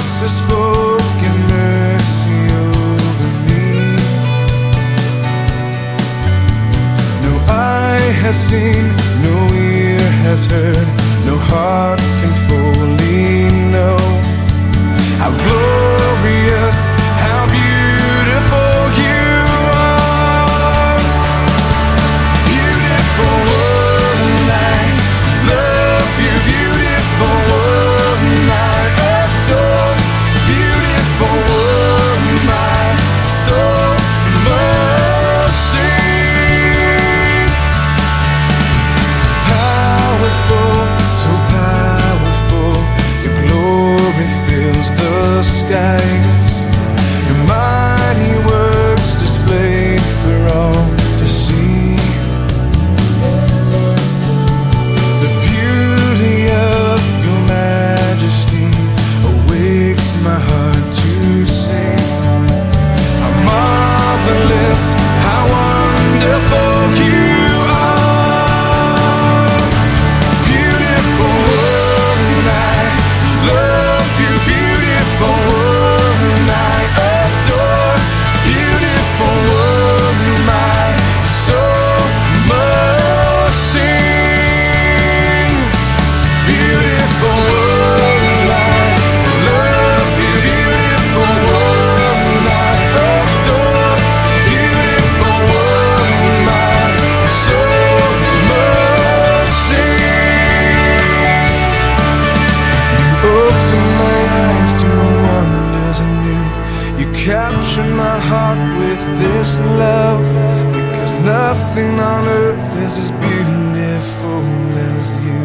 has spoken mercy over me. No eye has seen, no ear has heard, no heart can fully. heart with this love Because nothing on earth is as beautiful as you.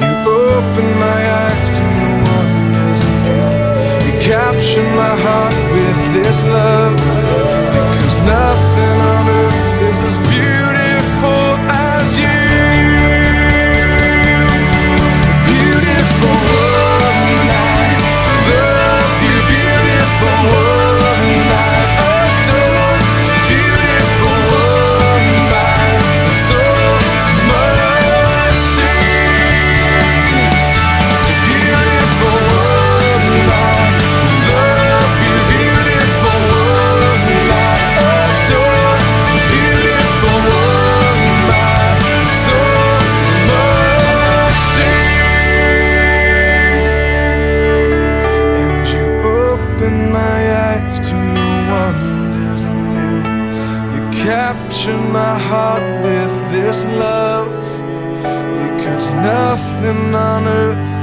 You open my eyes to new wonders You capture my heart with this love Because nothing capture my heart with this love because nothing on earth